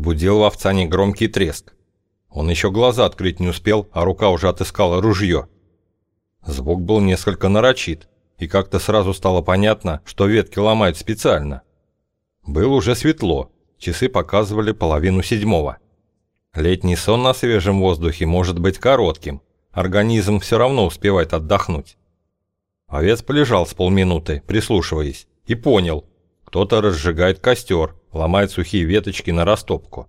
разбудил в овца негромкий треск. Он еще глаза открыть не успел, а рука уже отыскала ружье. Звук был несколько нарочит, и как-то сразу стало понятно, что ветки ломают специально. Было уже светло, часы показывали половину седьмого. Летний сон на свежем воздухе может быть коротким, организм все равно успевает отдохнуть. Овец полежал с полминуты, прислушиваясь, и понял, кто-то разжигает костер, ломает сухие веточки на растопку.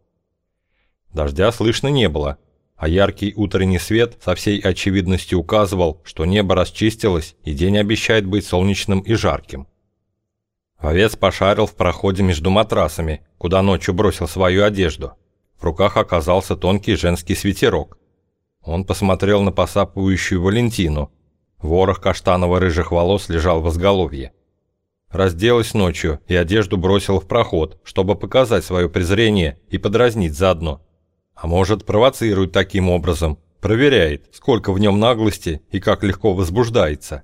Дождя слышно не было, а яркий утренний свет со всей очевидностью указывал, что небо расчистилось и день обещает быть солнечным и жарким. Овец пошарил в проходе между матрасами, куда ночью бросил свою одежду. В руках оказался тонкий женский свитерок. Он посмотрел на посапывающую Валентину. Ворох каштаново-рыжих волос лежал в изголовье. Разделась ночью и одежду бросил в проход, чтобы показать свое презрение и подразнить заодно. А может, провоцирует таким образом, проверяет, сколько в нем наглости и как легко возбуждается.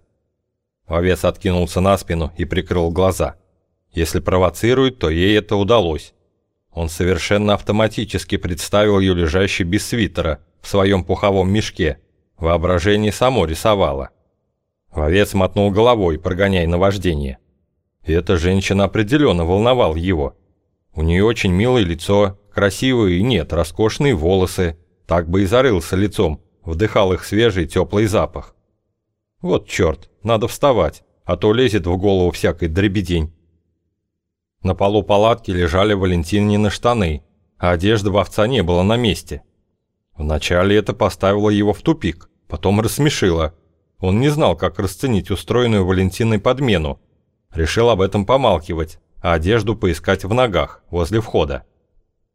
Овец откинулся на спину и прикрыл глаза. Если провоцирует, то ей это удалось. Он совершенно автоматически представил ее лежащей без свитера, в своем пуховом мешке. Воображение само рисовало. Вовец мотнул головой, прогоняя наваждение. И эта женщина определенно волновал его. У нее очень милое лицо, красивые и нет, роскошные волосы. Так бы и зарылся лицом, вдыхал их свежий теплый запах. Вот черт, надо вставать, а то лезет в голову всякой дребедень. На полу палатки лежали Валентинины штаны, а одежды в овца не было на месте. Вначале это поставило его в тупик, потом рассмешило. Он не знал, как расценить устроенную Валентиной подмену. Решил об этом помалкивать, а одежду поискать в ногах, возле входа.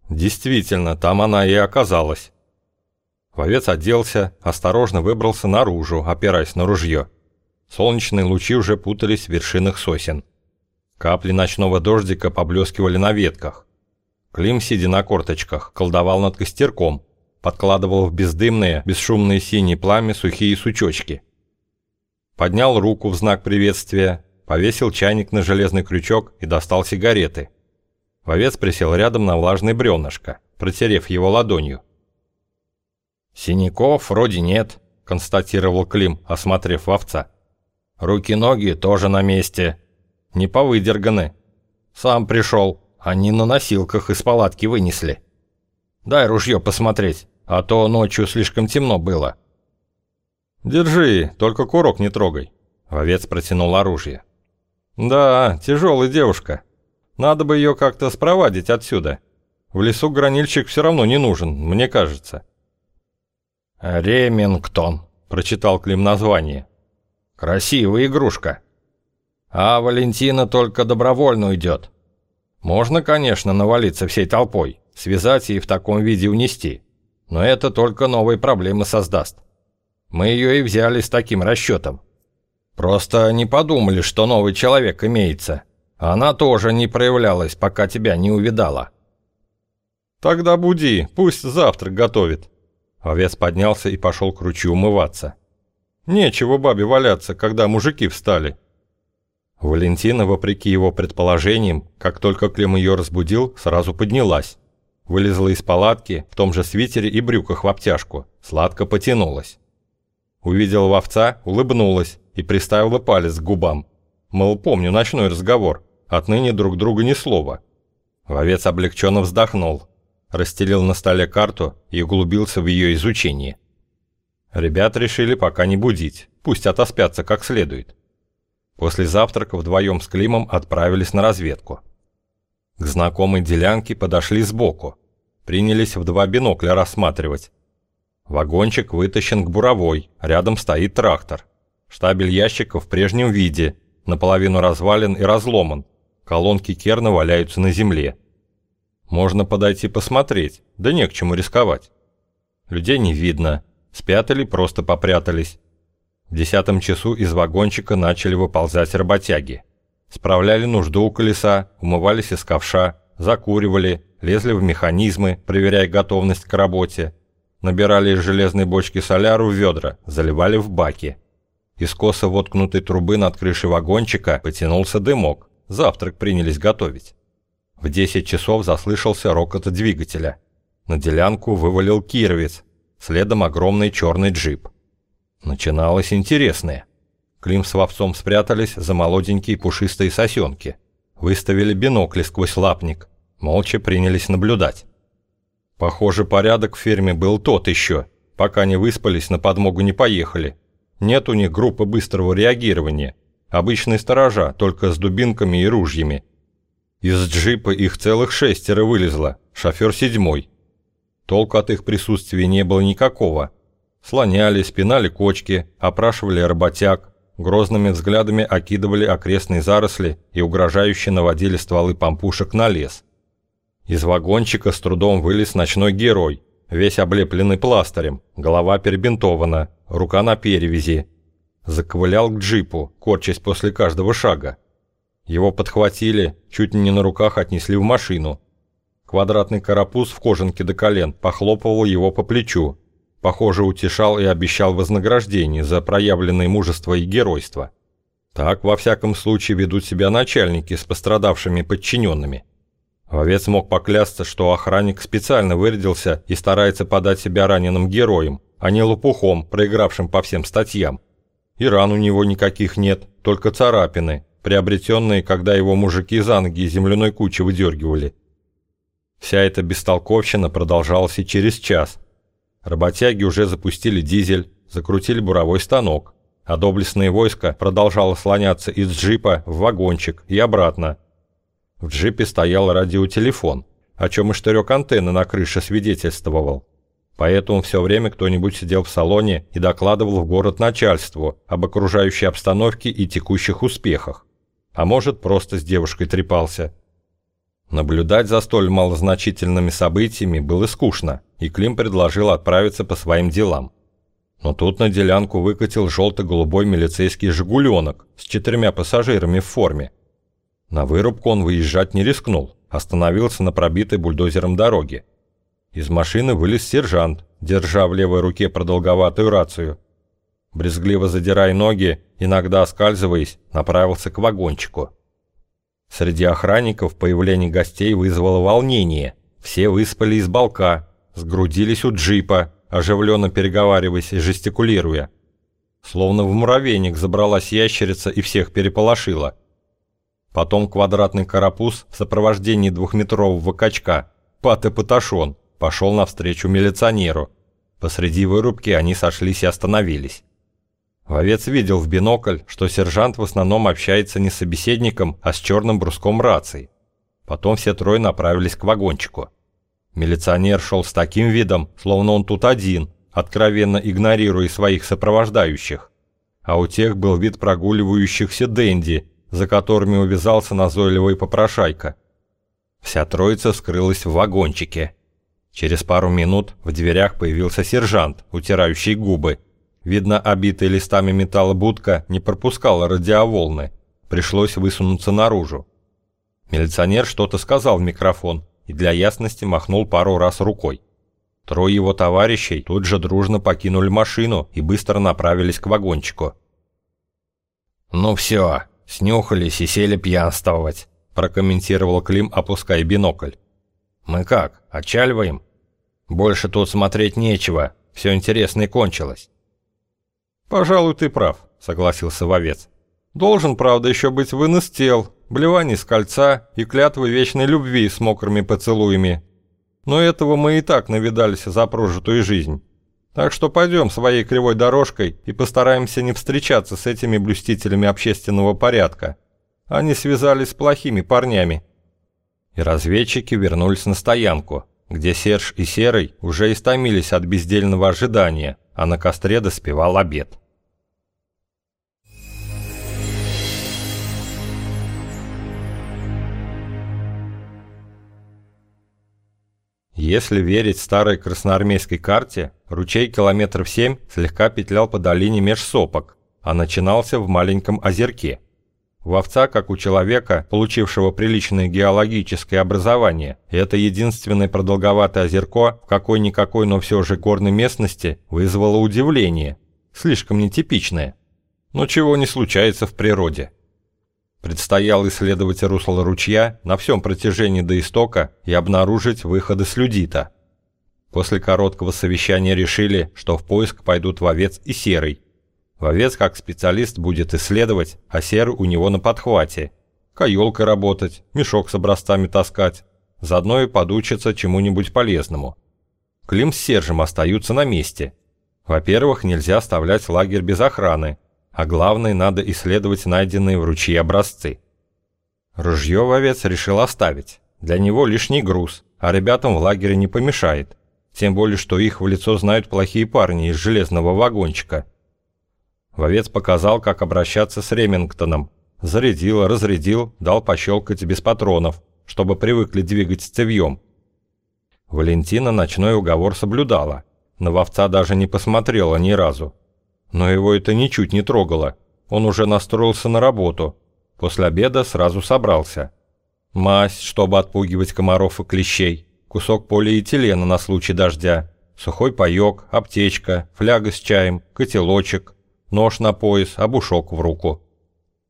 Действительно, там она и оказалась. Вовец оделся, осторожно выбрался наружу, опираясь на ружье. Солнечные лучи уже путались в вершинах сосен. Капли ночного дождика поблескивали на ветках. Клим, сидя на корточках, колдовал над костерком, подкладывал в бездымные, бесшумные синие пламя сухие сучочки. Поднял руку в знак приветствия, повесил чайник на железный крючок и достал сигареты. Вовец присел рядом на влажное бревнышко, протерев его ладонью. «Синяков вроде нет», — констатировал Клим, осмотрев овца. «Руки-ноги тоже на месте, не повыдерганы. Сам пришел, они на носилках из палатки вынесли. Дай ружье посмотреть, а то ночью слишком темно было. Держи, только курок не трогай. Вовец протянул оружие. Да, тяжелая девушка. Надо бы ее как-то спровадить отсюда. В лесу гранильщик все равно не нужен, мне кажется. «Ремингтон», — прочитал Клим название. «Красивая игрушка». А Валентина только добровольно уйдет. Можно, конечно, навалиться всей толпой, связать и в таком виде унести. Но это только новые проблемы создаст. Мы ее и взяли с таким расчетом. Просто не подумали, что новый человек имеется. Она тоже не проявлялась, пока тебя не увидала. Тогда буди, пусть завтрак готовит. Овец поднялся и пошел к ручью умываться. Нечего бабе валяться, когда мужики встали. Валентина, вопреки его предположениям, как только Клим ее разбудил, сразу поднялась. Вылезла из палатки в том же свитере и брюках в обтяжку, сладко потянулась. Увидела вовца, улыбнулась и приставила палец к губам. Мол, помню ночной разговор, отныне друг друга ни слова. Вовец облегченно вздохнул, расстелил на столе карту и углубился в ее изучение. Ребят решили пока не будить, пусть отоспятся как следует. После завтрака вдвоем с Климом отправились на разведку. К знакомой делянке подошли сбоку. Принялись в два бинокля рассматривать. Вагончик вытащен к буровой, рядом стоит трактор. Штабель ящиков в прежнем виде, наполовину развален и разломан. Колонки керна валяются на земле. Можно подойти посмотреть, да не к чему рисковать. Людей не видно, спят или просто попрятались. В десятом часу из вагончика начали выползать работяги. Справляли нужду у колеса, умывались из ковша, закуривали, лезли в механизмы, проверяя готовность к работе. Набирали из железной бочки соляру в ведра, заливали в баки. Из косо воткнутой трубы над крышей вагончика потянулся дымок. Завтрак принялись готовить. В 10 часов заслышался рокот двигателя. На делянку вывалил кировец, следом огромный черный джип. Начиналось интересное. Клим с вовцом спрятались за молоденькие пушистые сосенки. Выставили бинокли сквозь лапник. Молча принялись наблюдать. Похоже, порядок в ферме был тот еще. Пока не выспались, на подмогу не поехали. Нет у них группы быстрого реагирования. Обычные сторожа, только с дубинками и ружьями. Из джипа их целых шестеро вылезло, шофер седьмой. Толку от их присутствия не было никакого. Слоняли, спинали кочки, опрашивали работяг, грозными взглядами окидывали окрестные заросли и угрожающе наводили стволы помпушек на лес. Из вагончика с трудом вылез ночной герой, весь облепленный пластырем, голова перебинтована, рука на перевязи. Заковылял к джипу, корчась после каждого шага. Его подхватили, чуть не на руках отнесли в машину. Квадратный карапуз в кожанке до колен похлопывал его по плечу. Похоже, утешал и обещал вознаграждение за проявленное мужество и геройство. Так, во всяком случае, ведут себя начальники с пострадавшими подчиненными. Вовец мог поклясться, что охранник специально вырядился и старается подать себя раненым героем, а не лопухом, проигравшим по всем статьям. И ран у него никаких нет, только царапины, приобретенные, когда его мужики за ноги из земляной кучи выдергивали. Вся эта бестолковщина продолжалась и через час. Работяги уже запустили дизель, закрутили буровой станок, а доблестное войско продолжало слоняться из джипа в вагончик и обратно. В джипе стоял радиотелефон, о чем и штырек антенны на крыше свидетельствовал. Поэтому все время кто-нибудь сидел в салоне и докладывал в город начальству об окружающей обстановке и текущих успехах а может, просто с девушкой трепался. Наблюдать за столь малозначительными событиями было скучно, и Клим предложил отправиться по своим делам. Но тут на делянку выкатил желто-голубой милицейский «Жигуленок» с четырьмя пассажирами в форме. На вырубку он выезжать не рискнул, остановился на пробитой бульдозером дороге. Из машины вылез сержант, держа в левой руке продолговатую рацию – брезгливо задирая ноги, иногда оскальзываясь, направился к вагончику. Среди охранников появление гостей вызвало волнение. Все выспали из балка, сгрудились у джипа, оживленно переговариваясь и жестикулируя. Словно в муравейник забралась ящерица и всех переполошила. Потом квадратный карапуз в сопровождении двухметрового качка, Пат и Паташон, пошел навстречу милиционеру. Посреди вырубки они сошлись и остановились. Вовец видел в бинокль, что сержант в основном общается не с собеседником, а с черным бруском рации. Потом все трое направились к вагончику. Милиционер шел с таким видом, словно он тут один, откровенно игнорируя своих сопровождающих. А у тех был вид прогуливающихся денди, за которыми увязался назойливый попрошайка. Вся троица скрылась в вагончике. Через пару минут в дверях появился сержант, утирающий губы, Видно, обитая листами металла будка не пропускала радиоволны. Пришлось высунуться наружу. Милиционер что-то сказал в микрофон и для ясности махнул пару раз рукой. Трое его товарищей тут же дружно покинули машину и быстро направились к вагончику. «Ну все, снюхались и сели пьянствовать», прокомментировал Клим, опуская бинокль. «Мы как, отчаливаем? Больше тут смотреть нечего, все интересное кончилось». «Пожалуй, ты прав», — согласился вовец. «Должен, правда, еще быть вынос тел, блевание с кольца и клятвы вечной любви с мокрыми поцелуями. Но этого мы и так навидались за прожитую жизнь. Так что пойдем своей кривой дорожкой и постараемся не встречаться с этими блюстителями общественного порядка. Они связались с плохими парнями». И разведчики вернулись на стоянку, где Серж и Серый уже истомились от бездельного ожидания, а на костре доспевал обед. Если верить старой красноармейской карте, ручей километров семь слегка петлял по долине меж сопок, а начинался в маленьком озерке. У овца, как у человека, получившего приличное геологическое образование, это единственное продолговатое озерко в какой-никакой, но все же горной местности вызвало удивление, слишком нетипичное. Но чего не случается в природе. Предстояло исследовать русло ручья на всем протяжении до истока и обнаружить выходы с людита. После короткого совещания решили, что в поиск пойдут Вовец и Серый. Вовец как специалист будет исследовать, а Серый у него на подхвате. Каёлкой работать, мешок с образцами таскать. Заодно и подучиться чему-нибудь полезному. Клим с Сержем остаются на месте. Во-первых, нельзя оставлять лагерь без охраны, а главное, надо исследовать найденные в ручье образцы. Ружье вовец решил оставить. Для него лишний груз, а ребятам в лагере не помешает. Тем более, что их в лицо знают плохие парни из железного вагончика. Вовец показал, как обращаться с Ремингтоном. Зарядил, разрядил, дал пощелкать без патронов, чтобы привыкли двигать с цевьем. Валентина ночной уговор соблюдала. На вовца даже не посмотрела ни разу. Но его это ничуть не трогало. Он уже настроился на работу. После обеда сразу собрался. Мазь, чтобы отпугивать комаров и клещей. Кусок полиэтилена на случай дождя. Сухой паёк, аптечка, фляга с чаем, котелочек, нож на пояс, обушок в руку.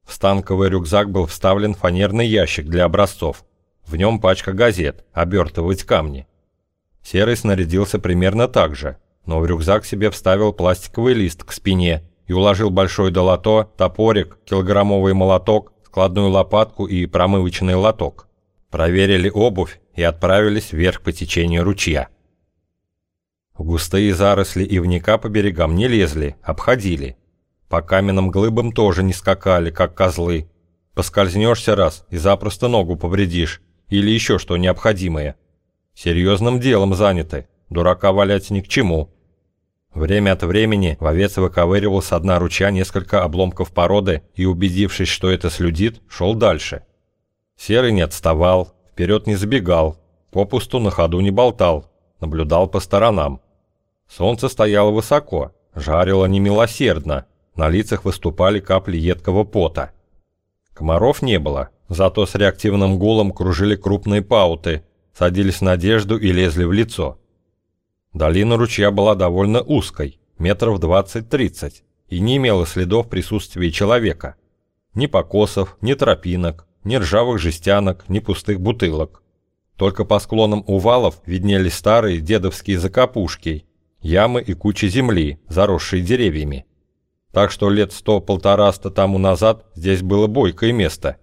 В станковый рюкзак был вставлен фанерный ящик для образцов. В нем пачка газет, обертывать камни. Серый снарядился примерно так же но в рюкзак себе вставил пластиковый лист к спине и уложил большой долото, топорик, килограммовый молоток, складную лопатку и промывочный лоток. Проверили обувь и отправились вверх по течению ручья. Густые заросли ивника по берегам не лезли, обходили. По каменным глыбам тоже не скакали, как козлы. Поскользнешься раз и запросто ногу повредишь, или еще что необходимое. Серьезным делом заняты, дурака валять ни к чему. Время от времени вовец выковыривал с дна ручья несколько обломков породы и, убедившись, что это слюдит, шел дальше. Серый не отставал, вперед не забегал, попусту на ходу не болтал, наблюдал по сторонам. Солнце стояло высоко, жарило немилосердно, на лицах выступали капли едкого пота. Комаров не было, зато с реактивным гулом кружили крупные пауты, садились на одежду и лезли в лицо. Долина ручья была довольно узкой, метров 20-30, и не имела следов присутствия человека. Ни покосов, ни тропинок, ни ржавых жестянок, ни пустых бутылок. Только по склонам увалов виднелись старые дедовские закопушки, ямы и кучи земли, заросшие деревьями. Так что лет сто-полтораста тому назад здесь было бойкое место.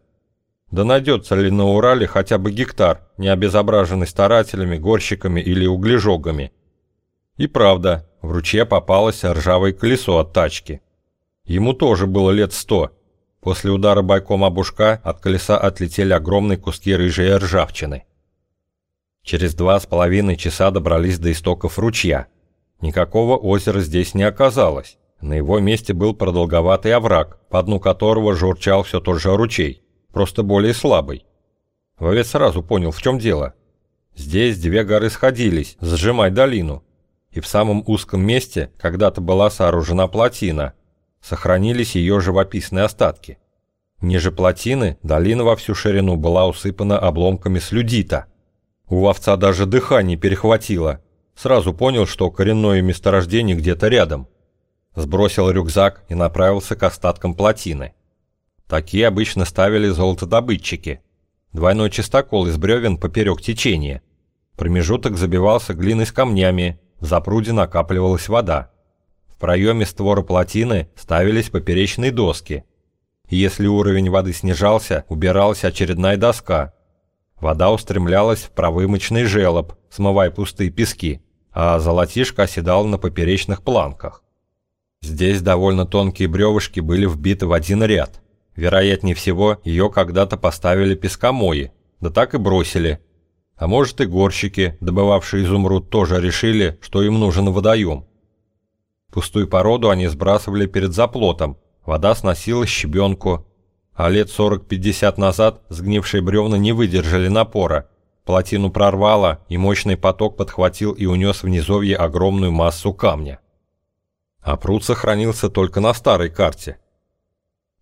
Да найдется ли на Урале хотя бы гектар, не обезображенный старателями, горщиками или углежогами – и правда, в ручье попалось ржавое колесо от тачки. Ему тоже было лет сто. После удара бойком об ушка от колеса отлетели огромные куски рыжей ржавчины. Через два с половиной часа добрались до истоков ручья. Никакого озера здесь не оказалось. На его месте был продолговатый овраг, по дну которого журчал все тот же ручей, просто более слабый. Вовец сразу понял, в чем дело. Здесь две горы сходились, сжимать долину, и в самом узком месте когда-то была сооружена плотина. Сохранились ее живописные остатки. Ниже плотины долина во всю ширину была усыпана обломками слюдита. У овца даже дыхание перехватило. Сразу понял, что коренное месторождение где-то рядом. Сбросил рюкзак и направился к остаткам плотины. Такие обычно ставили золотодобытчики. Двойной чистокол из бревен поперек течения. Промежуток забивался глиной с камнями, в запруде накапливалась вода. В проеме створа плотины ставились поперечные доски. И если уровень воды снижался, убиралась очередная доска. Вода устремлялась в провымочный желоб, смывая пустые пески, а золотишко оседало на поперечных планках. Здесь довольно тонкие бревышки были вбиты в один ряд. Вероятнее всего, ее когда-то поставили пескомои, да так и бросили – а может и горщики, добывавшие изумруд, тоже решили, что им нужен водоем. Пустую породу они сбрасывали перед заплотом, вода сносила щебенку, а лет 40-50 назад сгнившие бревна не выдержали напора, плотину прорвало, и мощный поток подхватил и унес в низовье огромную массу камня. А пруд сохранился только на старой карте.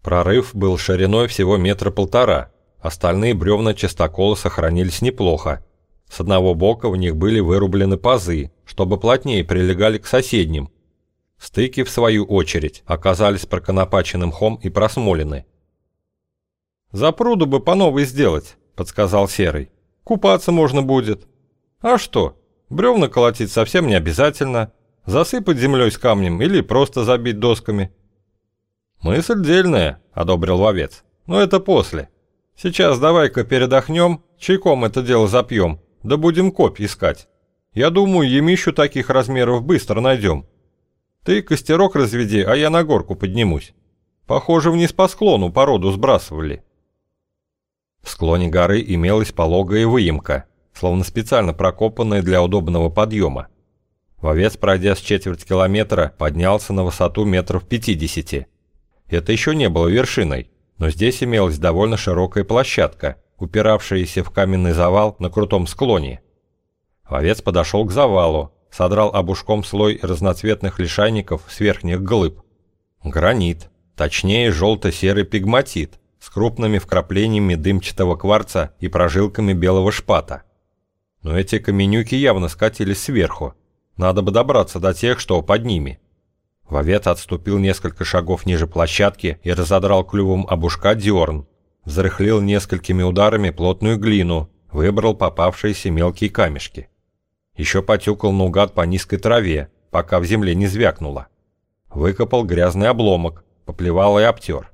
Прорыв был шириной всего метра полтора, остальные бревна частокола сохранились неплохо, с одного бока в них были вырублены пазы, чтобы плотнее прилегали к соседним. Стыки, в свою очередь, оказались проконопаченным хом и просмолены. За пруду бы по новой сделать, подсказал Серый. Купаться можно будет. А что, бревна колотить совсем не обязательно. Засыпать землей с камнем или просто забить досками. Мысль дельная, одобрил вовец. Но это после. Сейчас давай-ка передохнем, чайком это дело запьем, да будем копь искать. Я думаю, емищу таких размеров быстро найдем. Ты костерок разведи, а я на горку поднимусь. Похоже, вниз по склону породу сбрасывали. В склоне горы имелась пологая выемка, словно специально прокопанная для удобного подъема. Вовец, пройдя с четверть километра, поднялся на высоту метров 50. Это еще не было вершиной, но здесь имелась довольно широкая площадка, упиравшаяся в каменный завал на крутом склоне. Вовец подошел к завалу, содрал обушком слой разноцветных лишайников с верхних глыб. Гранит, точнее желто-серый пигматит, с крупными вкраплениями дымчатого кварца и прожилками белого шпата. Но эти каменюки явно скатились сверху. Надо бы добраться до тех, что под ними. Вовет отступил несколько шагов ниже площадки и разодрал клювом обушка дерн. Взрыхлил несколькими ударами плотную глину, выбрал попавшиеся мелкие камешки. Еще потюкал наугад по низкой траве, пока в земле не звякнуло. Выкопал грязный обломок, поплевал и обтер.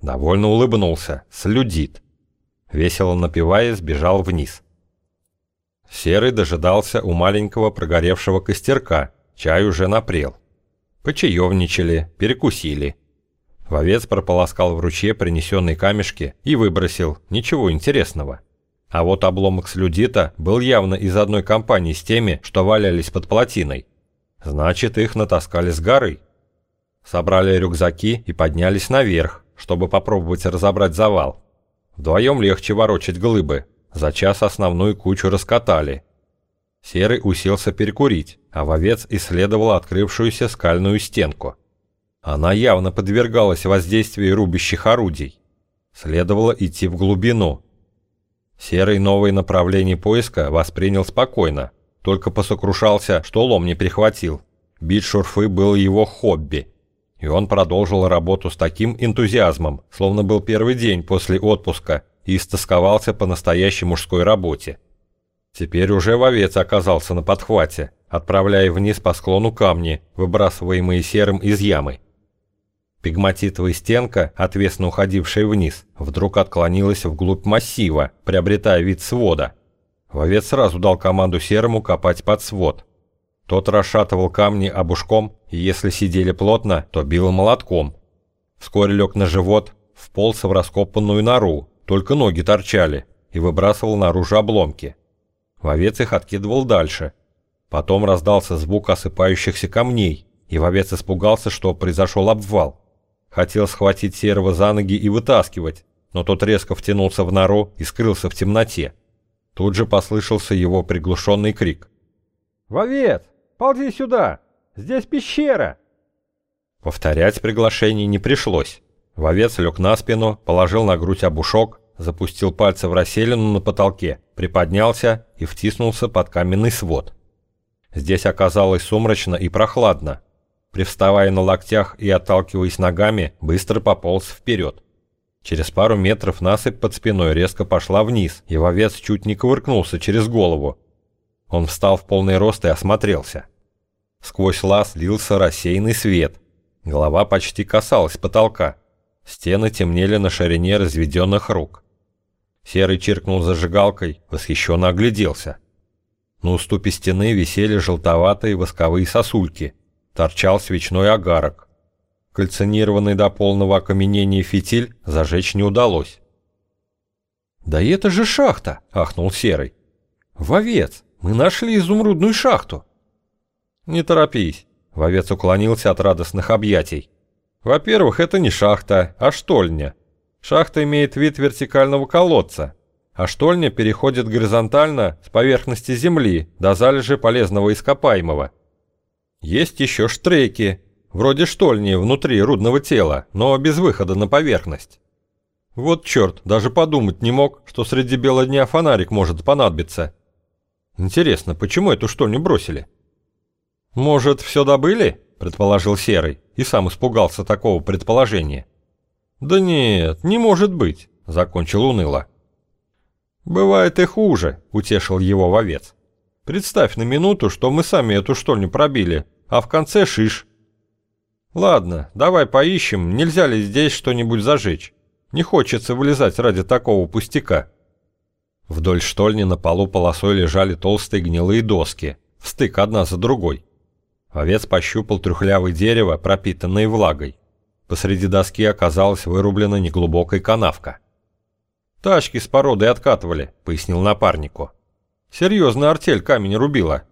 Довольно улыбнулся, слюдит. Весело напивая, сбежал вниз. Серый дожидался у маленького прогоревшего костерка, чай уже напрел. Почаевничали, перекусили. Вовец прополоскал в ручье принесенные камешки и выбросил, ничего интересного. А вот обломок слюдита был явно из одной компании с теми, что валялись под плотиной. Значит, их натаскали с горы. Собрали рюкзаки и поднялись наверх, чтобы попробовать разобрать завал. Вдвоем легче ворочать глыбы. За час основную кучу раскатали. Серый уселся перекурить, а вовец исследовал открывшуюся скальную стенку. Она явно подвергалась воздействию рубящих орудий. Следовало идти в глубину, Серый новое направление поиска воспринял спокойно, только посокрушался, что лом не прихватил. Бить шурфы было его хобби. И он продолжил работу с таким энтузиазмом, словно был первый день после отпуска и истосковался по настоящей мужской работе. Теперь уже вовец оказался на подхвате, отправляя вниз по склону камни, выбрасываемые серым из ямы. Пигматитовая стенка, отвесно уходившая вниз, вдруг отклонилась вглубь массива, приобретая вид свода. Вовец сразу дал команду Серому копать под свод. Тот расшатывал камни обушком, и если сидели плотно, то бил молотком. Вскоре лег на живот, вполз в раскопанную нору, только ноги торчали, и выбрасывал наружу обломки. Вовец их откидывал дальше. Потом раздался звук осыпающихся камней, и вовец испугался, что произошел обвал. Хотел схватить Серого за ноги и вытаскивать, но тот резко втянулся в нору и скрылся в темноте. Тут же послышался его приглушенный крик. «Вовец, ползи сюда! Здесь пещера!» Повторять приглашение не пришлось. Вовец лег на спину, положил на грудь обушок, запустил пальцы в расселину на потолке, приподнялся и втиснулся под каменный свод. Здесь оказалось сумрачно и прохладно, привставая на локтях и отталкиваясь ногами, быстро пополз вперед. Через пару метров насыпь под спиной резко пошла вниз, и вовец чуть не ковыркнулся через голову. Он встал в полный рост и осмотрелся. Сквозь лаз лился рассеянный свет. Голова почти касалась потолка. Стены темнели на ширине разведенных рук. Серый чиркнул зажигалкой, восхищенно огляделся. На уступе стены висели желтоватые восковые сосульки – торчал свечной огарок. Кальцинированный до полного окаменения фитиль зажечь не удалось. «Да это же шахта!» — ахнул Серый. «Вовец, мы нашли изумрудную шахту!» «Не торопись!» — Вовец уклонился от радостных объятий. «Во-первых, это не шахта, а штольня. Шахта имеет вид вертикального колодца, а штольня переходит горизонтально с поверхности земли до залежи полезного ископаемого. Есть еще штреки, вроде штольни внутри рудного тела, но без выхода на поверхность. Вот черт, даже подумать не мог, что среди бела дня фонарик может понадобиться. Интересно, почему эту штольню бросили? Может, все добыли? Предположил Серый, и сам испугался такого предположения. Да нет, не может быть. закончил уныло. «Бывает и хуже», — утешил его вовец. «Представь на минуту, что мы сами эту штольню пробили, а в конце шиш. Ладно, давай поищем, нельзя ли здесь что-нибудь зажечь. Не хочется вылезать ради такого пустяка». Вдоль штольни на полу полосой лежали толстые гнилые доски, в стык одна за другой. Овец пощупал трюхлявое дерево, пропитанное влагой. Посреди доски оказалась вырублена неглубокая канавка. «Тачки с породой откатывали», — пояснил напарнику. «Серьезно артель камень рубила.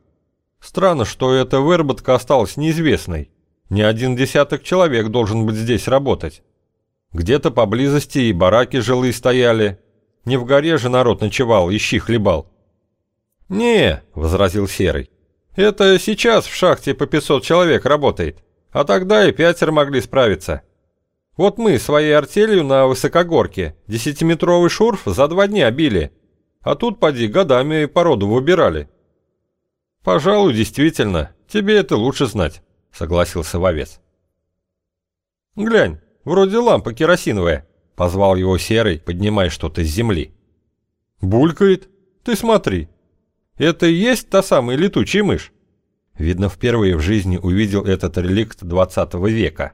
Странно, что эта выработка осталась неизвестной. Не один десяток человек должен быть здесь работать. Где-то поблизости и бараки жилые стояли. Не в горе же народ ночевал, ищи хлебал». «Не», — возразил Серый, — «это сейчас в шахте по 500 человек работает, а тогда и пятеро могли справиться». Вот мы своей артелью на высокогорке десятиметровый шурф за два дня били, а тут, поди, годами породу выбирали. Пожалуй, действительно, тебе это лучше знать, согласился вовец. Глянь, вроде лампа керосиновая, позвал его Серый, поднимая что-то с земли. Булькает, ты смотри. Это и есть та самая летучая мышь? Видно, впервые в жизни увидел этот реликт 20 века.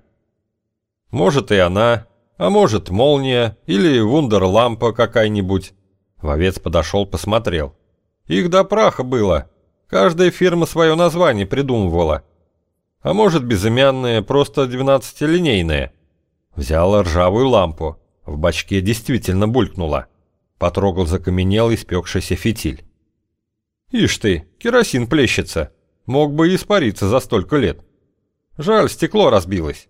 Может и она, а может молния или вундерлампа какая-нибудь. Вовец подошел, посмотрел. Их до праха было. Каждая фирма свое название придумывала. А может безымянная, просто двенадцатилинейная. Взял ржавую лампу. В бачке действительно булькнула. Потрогал закаменелый спекшийся фитиль. Ишь ты, керосин плещется. Мог бы испариться за столько лет. Жаль, стекло разбилось.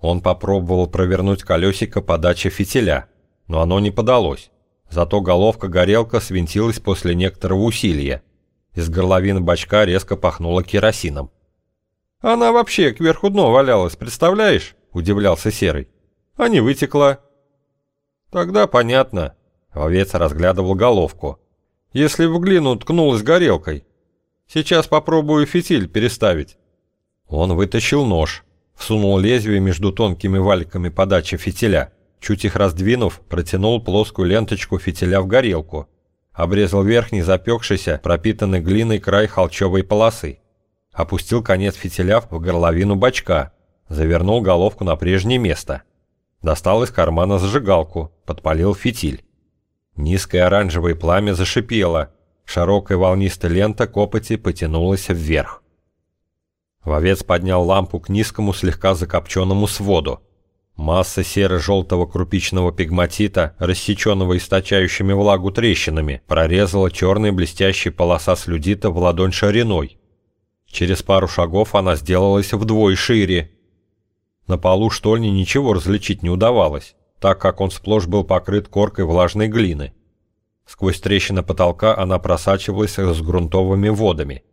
Он попробовал провернуть колесико подачи фитиля, но оно не подалось. Зато головка-горелка свинтилась после некоторого усилия. Из горловины бачка резко пахнуло керосином. «Она вообще кверху дно валялась, представляешь?» – удивлялся Серый. «А не вытекла». «Тогда понятно». Овец разглядывал головку. «Если в глину ткнулась горелкой. Сейчас попробую фитиль переставить». Он вытащил нож, всунул лезвие между тонкими валиками подачи фитиля, чуть их раздвинув, протянул плоскую ленточку фитиля в горелку, обрезал верхний запекшийся, пропитанный глиной край холчевой полосы, опустил конец фитиля в горловину бачка, завернул головку на прежнее место, достал из кармана зажигалку, подпалил фитиль. Низкое оранжевое пламя зашипело, широкая волнистая лента копоти потянулась вверх. Вовец поднял лампу к низкому слегка закопченному своду. Масса серо-желтого крупичного пигматита, рассеченного источающими влагу трещинами, прорезала черная блестящая полоса слюдита в ладонь шириной. Через пару шагов она сделалась вдвое шире. На полу штольни ничего различить не удавалось, так как он сплошь был покрыт коркой влажной глины. Сквозь трещины потолка она просачивалась с грунтовыми водами –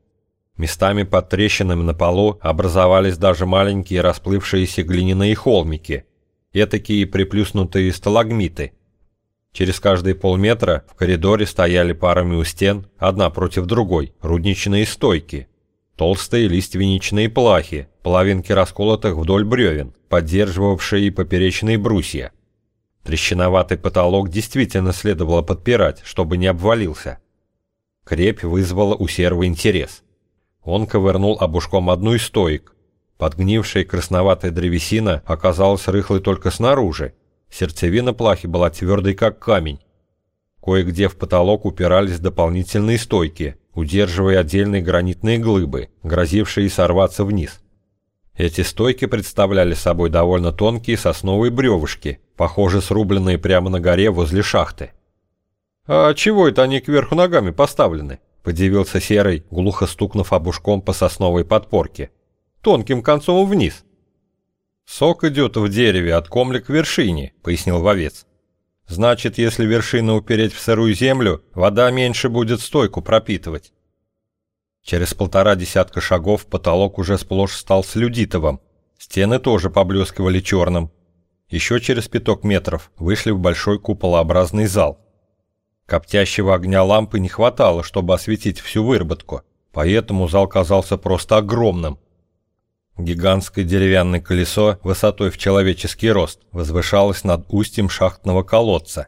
Местами под трещинами на полу образовались даже маленькие расплывшиеся глиняные холмики, этакие приплюснутые сталагмиты. Через каждые полметра в коридоре стояли парами у стен, одна против другой, рудничные стойки, толстые лиственничные плахи, половинки расколотых вдоль бревен, поддерживавшие поперечные брусья. Трещиноватый потолок действительно следовало подпирать, чтобы не обвалился. Крепь вызвала у серва интерес. Он ковырнул обушком одну из стоек. Подгнившая красноватая древесина оказалась рыхлой только снаружи. Сердцевина плахи была твердой, как камень. Кое-где в потолок упирались дополнительные стойки, удерживая отдельные гранитные глыбы, грозившие сорваться вниз. Эти стойки представляли собой довольно тонкие сосновые бревышки, похоже, срубленные прямо на горе возле шахты. «А чего это они кверху ногами поставлены?» Подивился Серый, глухо стукнув обушком по сосновой подпорке. Тонким концом вниз. «Сок идет в дереве от комля к вершине», — пояснил вовец. «Значит, если вершину упереть в сырую землю, вода меньше будет стойку пропитывать». Через полтора десятка шагов потолок уже сплошь стал слюдитовым. Стены тоже поблескивали черным. Еще через пяток метров вышли в большой куполообразный зал. Коптящего огня лампы не хватало, чтобы осветить всю выработку, поэтому зал казался просто огромным. Гигантское деревянное колесо высотой в человеческий рост возвышалось над устьем шахтного колодца.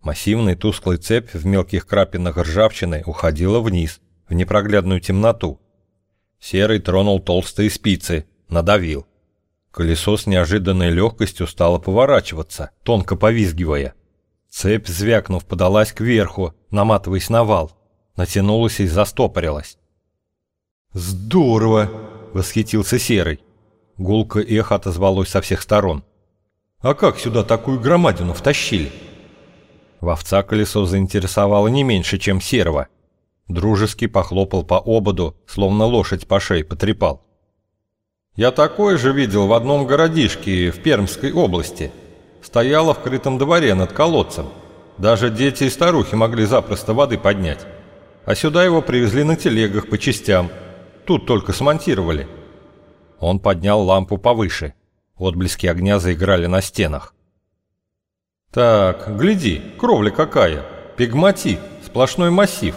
Массивная тусклая цепь в мелких крапинах ржавчины уходила вниз, в непроглядную темноту. Серый тронул толстые спицы, надавил. Колесо с неожиданной легкостью стало поворачиваться, тонко повизгивая. Цепь, звякнув, подалась кверху, наматываясь на вал. Натянулась и застопорилась. «Здорово!» — восхитился Серый. Гулко эхо отозвалось со всех сторон. «А как сюда такую громадину втащили?» Вовца колесо заинтересовало не меньше, чем Серого. Дружески похлопал по ободу, словно лошадь по шее потрепал. Я такое же видел в одном городишке в Пермской области. Стояла в крытом дворе над колодцем. Даже дети и старухи могли запросто воды поднять. А сюда его привезли на телегах по частям. Тут только смонтировали. Он поднял лампу повыше. Отблески огня заиграли на стенах. Так, гляди, кровля какая. Пигматит, сплошной массив.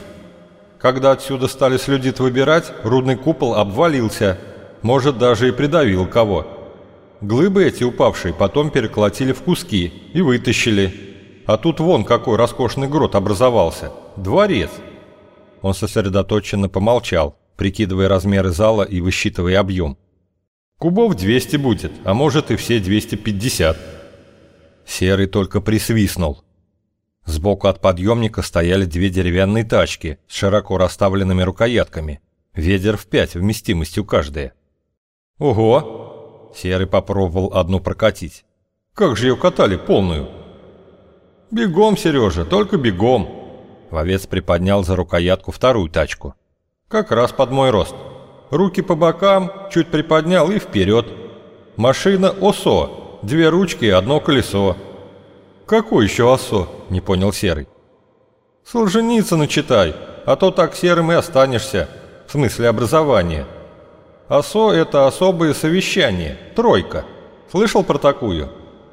Когда отсюда стали слюдит выбирать, рудный купол обвалился – может, даже и придавил кого. Глыбы эти упавшие потом переколотили в куски и вытащили. А тут вон какой роскошный грот образовался. Дворец. Он сосредоточенно помолчал, прикидывая размеры зала и высчитывая объем. Кубов 200 будет, а может и все 250. Серый только присвистнул. Сбоку от подъемника стояли две деревянные тачки с широко расставленными рукоятками. Ведер в пять вместимостью каждая. «Ого!» Серый попробовал одну прокатить. «Как же ее катали полную?» «Бегом, Сережа, только бегом!» Вовец приподнял за рукоятку вторую тачку. «Как раз под мой рост. Руки по бокам, чуть приподнял и вперед. Машина ОСО, две ручки и одно колесо». «Какой еще ОСО?» – не понял Серый. «Солженицына читай, а то так серым и останешься, в смысле образования». ОСО – это особые совещания, тройка. Слышал про такую?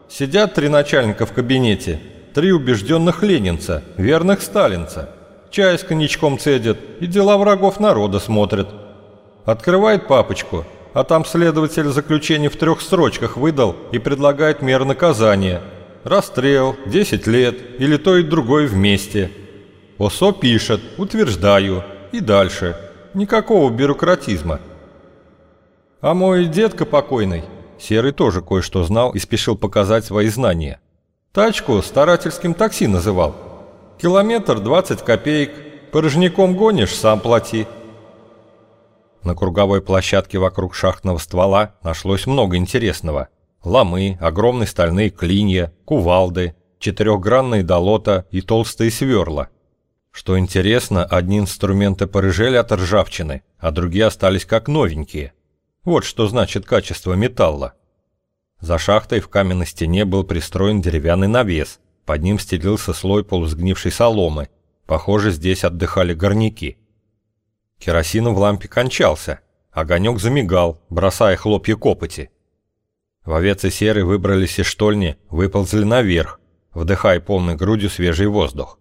Сидят три начальника в кабинете, три убежденных ленинца, верных сталинца. Чай с коньячком цедят и дела врагов народа смотрят. Открывает папочку, а там следователь заключение в трех строчках выдал и предлагает меры наказания. Расстрел, 10 лет или то и другое вместе. ОСО пишет, утверждаю и дальше. Никакого бюрократизма. А мой дедка покойный, Серый тоже кое-что знал и спешил показать свои знания. Тачку старательским такси называл. Километр 20 копеек, порожняком гонишь, сам плати. На круговой площадке вокруг шахтного ствола нашлось много интересного. Ломы, огромные стальные клинья, кувалды, четырехгранные долота и толстые сверла. Что интересно, одни инструменты порыжели от ржавчины, а другие остались как новенькие – вот что значит качество металла. За шахтой в каменной стене был пристроен деревянный навес. Под ним стелился слой полусгнившей соломы. Похоже, здесь отдыхали горняки. Керосин в лампе кончался. Огонек замигал, бросая хлопья копоти. Вовец и серый выбрались из штольни, выползли наверх, вдыхая полной грудью свежий воздух.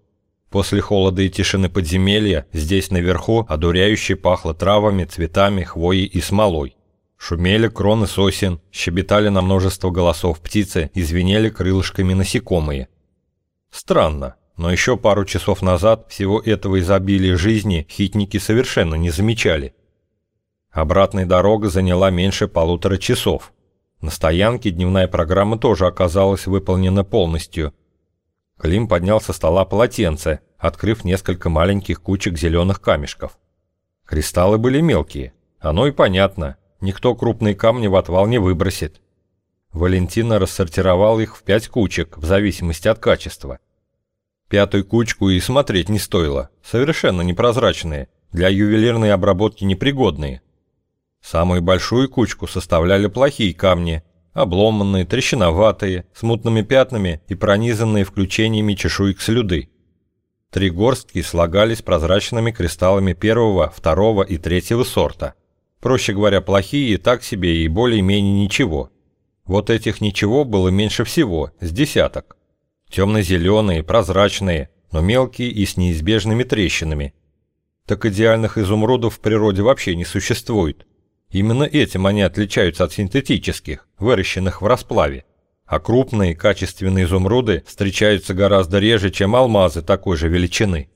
После холода и тишины подземелья здесь наверху одуряюще пахло травами, цветами, хвоей и смолой. Шумели кроны сосен, щебетали на множество голосов птицы и звенели крылышками насекомые. Странно, но еще пару часов назад всего этого изобилия жизни хитники совершенно не замечали. Обратная дорога заняла меньше полутора часов. На стоянке дневная программа тоже оказалась выполнена полностью. Клим поднял со стола полотенце, открыв несколько маленьких кучек зеленых камешков. Кристаллы были мелкие, оно и понятно, Никто крупные камни в отвал не выбросит. Валентина рассортировал их в пять кучек, в зависимости от качества. Пятую кучку и смотреть не стоило, совершенно непрозрачные, для ювелирной обработки непригодные. Самую большую кучку составляли плохие камни, обломанные, трещиноватые, с мутными пятнами и пронизанные включениями чешуек слюды. Три горстки слагались прозрачными кристаллами первого, второго и третьего сорта – Проще говоря, плохие, так себе и более-менее ничего. Вот этих ничего было меньше всего, с десяток. Темно-зеленые, прозрачные, но мелкие и с неизбежными трещинами. Так идеальных изумрудов в природе вообще не существует. Именно этим они отличаются от синтетических, выращенных в расплаве. а крупные качественные изумруды встречаются гораздо реже, чем алмазы такой же величины.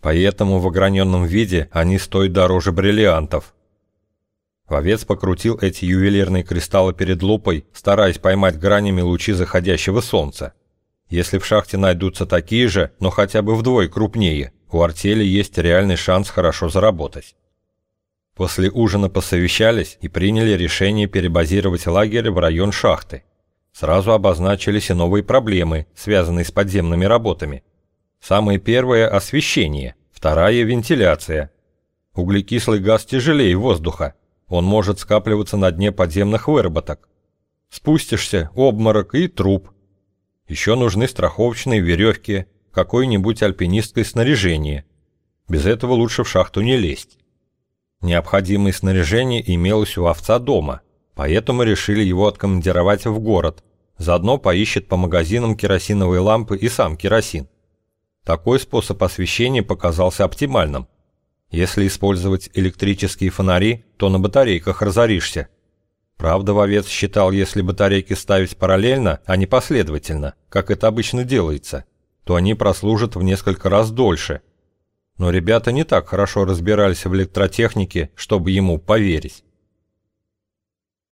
Поэтому в ограненном виде они стоят дороже бриллиантов. Вовец покрутил эти ювелирные кристаллы перед лупой, стараясь поймать гранями лучи заходящего солнца. Если в шахте найдутся такие же, но хотя бы вдвое крупнее, у артели есть реальный шанс хорошо заработать. После ужина посовещались и приняли решение перебазировать лагерь в район шахты. Сразу обозначились и новые проблемы, связанные с подземными работами. Самое первое – освещение, вторая – вентиляция. Углекислый газ тяжелее воздуха, он может скапливаться на дне подземных выработок. Спустишься, обморок и труп. Еще нужны страховочные веревки, какое-нибудь альпинистское снаряжение. Без этого лучше в шахту не лезть. Необходимое снаряжение имелось у овца дома, поэтому решили его откомандировать в город. Заодно поищет по магазинам керосиновые лампы и сам керосин. Такой способ освещения показался оптимальным. Если использовать электрические фонари, то на батарейках разоришься. Правда, вовец считал, если батарейки ставить параллельно, а не последовательно, как это обычно делается, то они прослужат в несколько раз дольше – но ребята не так хорошо разбирались в электротехнике, чтобы ему поверить.